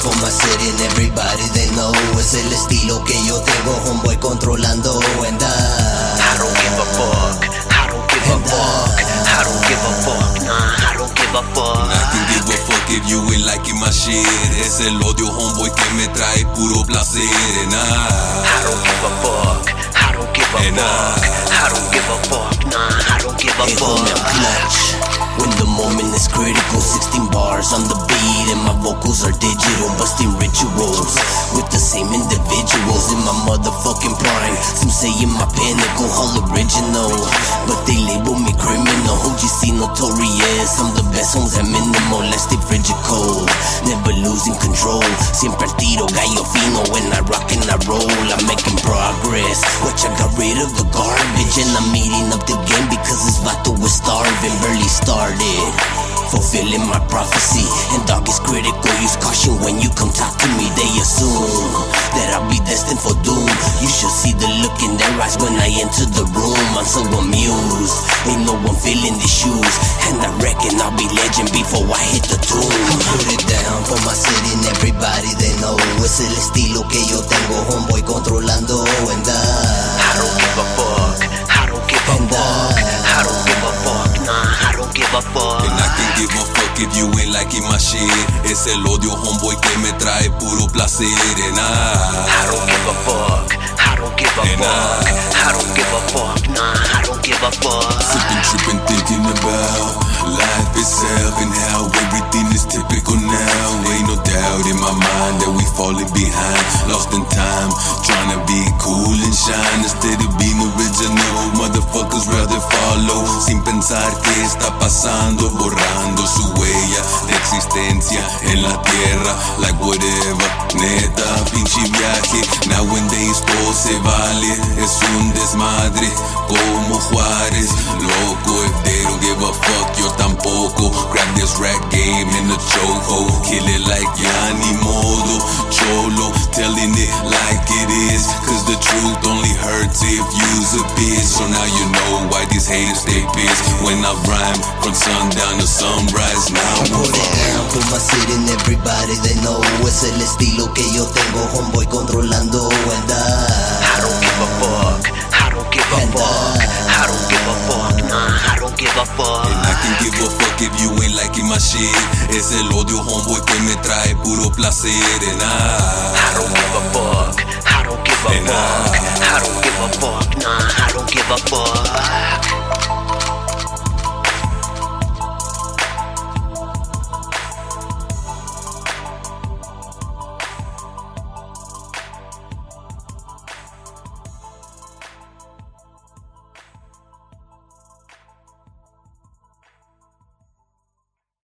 for my city and everybody they know Es el estilo que yo tengo, homeboy controlando And I, I don't give a fuck. I don't give a fuck. I don't give a fuck. Nah, I don't give a fuck. I can give a fuck if you ain't liking my shit. Es el odio, homeboy, que me trae puro placer. And I, I don't give a fuck. I don't give a fuck. I don't give a fuck. Nah, I don't give a fuck. Moment is critical, 16 bars on the beat, and my vocals are digital, busting rituals with the same individuals in my motherfucking prime. Some say in my pinnacle, all original, but they label me criminal. OGC notorious, I'm the best homes at minimal, let's stay cold. Never losing control, siempre tiro gallo fino watch I got rid of the garbage, and I'm eating up the game because this vato was starving, barely started. Fulfilling my prophecy, and dog is critical. Use caution when you come talk to me. They assume that I'll be destined for doom. You should see the look in their eyes when I enter the room. I'm so amused, ain't no one feeling the shoes, and I reckon I'll be legend before I hit the tomb. Put it down for my city and everybody they know. Es el estilo que yo tengo, homeboy controlando, and I. I don't give a fuck. I don't give a uh, fuck. A fuck. And I can give a fuck if you ain't liking my shit. Es el odio, homeboy, que me trae puro placer. And I, I don't give a fuck. I don't give a And fuck. I don't give a fuck. Nah, I don't give a fuck. Sipping, tripping, thinking about life itself and how everything is typical now. Ain't no doubt in my mind that we falling behind, lost in time, trying to be cool and shine instead of being original. Sin pensar qué está pasando, borrando su huella de existencia en la tierra, like whatever. Neta, pinche viaje, nowadays todo se vale, es un desmadre como Juárez. Loco, if they don't give a fuck, yo tampoco. Grab this rap game in the chokehold, kill it like Yanni Modo. Cholo, telling it like it is, cause the truth only hurts if you's a bitch. So now you know why these haters stay pissed when I rhyme from sundown to sunrise. Now Put move it down for my city and everybody they know Es el estilo que yo tengo, homeboy controlando And I, I don't give a fuck. I don't give a And fuck. I don't give a fuck. Nah, I don't give a fuck. And I can give a fuck if you ain't liking my shit. Es el odio, homeboy, que me trae puro placer. And I, I don't give a fuck. I don't give a And I- I don't give a fuck. Nah, I don't give a fuck.